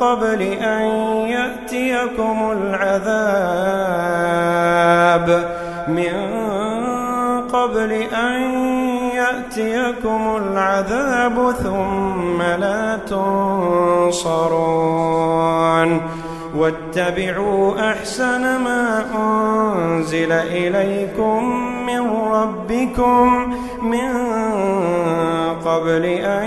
قبل أن يأتيكم العذاب. من قبل أن يأتيكم العذاب ثم لا تنصرون. واتبعوا أحسن ما أنزل إليكم من ربكم من قبل أن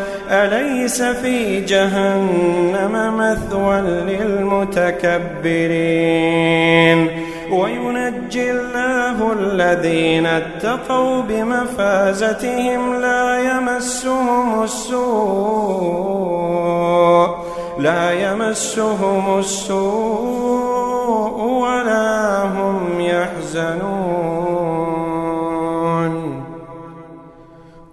أليس في جهنم مثوى للمتكبرين؟ وينجي الله الذين اتقوا بمفازتهم لا يمسهم السوء لا يمسهم السوء.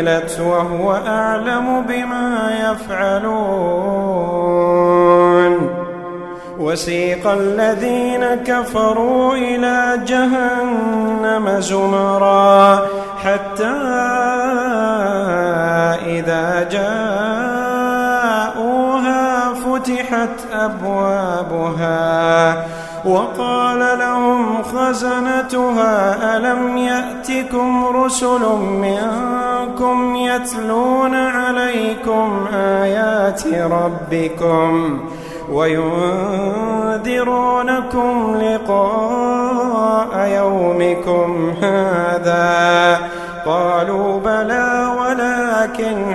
عملت وهو أعلم بما يفعلون. وسيق الذين كفروا إلى جهنم زمرا حتى إذا جاءوها فتحت أبوابها وقال لهم خزنتها ألم يأتكم رسل منكم يتلون عليكم آيات ربكم وينذرونكم لقاء يومكم هذا؟ قالوا بلى ولكن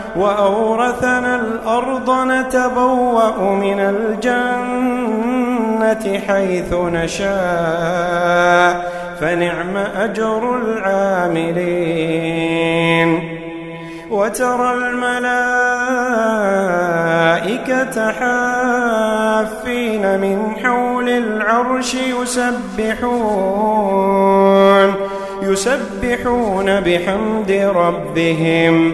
وأورثنا الأرض نتبوأ من الجنة حيث نشاء فنعم أجر العاملين. وترى الملائكة حافين من حول العرش يسبحون يسبحون بحمد ربهم.